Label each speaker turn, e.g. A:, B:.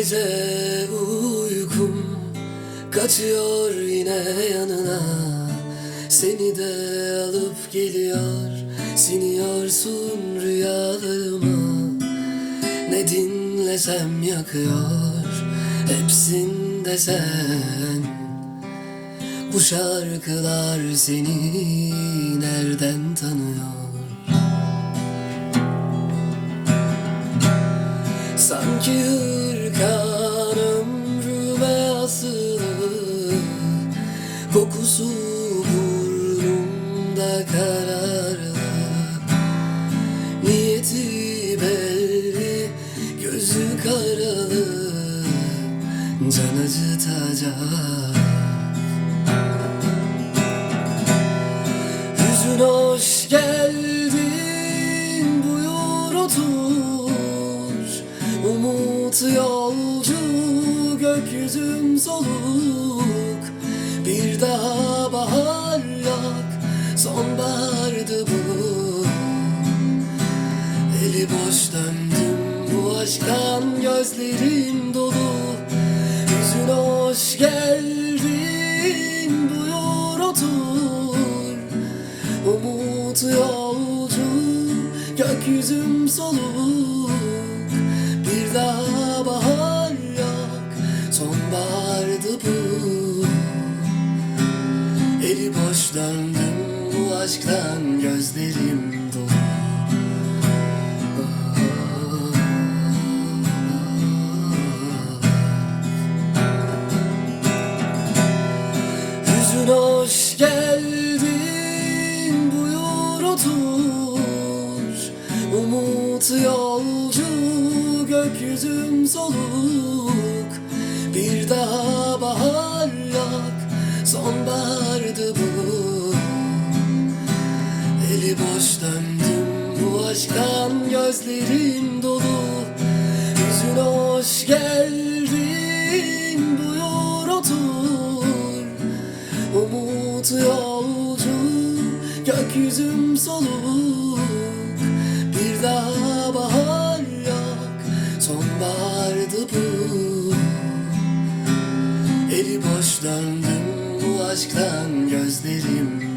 A: Gece uykum kaçıyor yine yanına. Seni de alıp geliyor Siniyorsun rüyalarıma. Ne dinlesem yakıyor Hepsinde sen Bu şarkılar seni nereden tanıyor? Sanki hırkan ömrüme asılı Kokusu burnumda kararlı Niyeti belli, gözü karalı Can acıtacak Hüzün hoş geldin buyur otur Umut yolcu gökyüzüm soluk. Bir daha bahar yok sonbahardı bu. Eli boş döndüm bu aşktan gözlerim dolu. Yüzün hoş geldin buyur otur. Umut yolcu gökyüzüm soluk Eli boş döndüm bu aşktan gözlerim dolu. Yüzün hoş geldin buyur otur Umut yolcu gökyüzüm soluk. Bir daha bahar yok sonbahardı bu. Eli boş döndüm bu aşktan gözlerim dolu. Yüzün hoş geldin buyur otur. Umut yolcu gökyüzüm soluk. Bir daha bahar yok sonbahardı bu. Eli boş döndüm aşktan gözlerim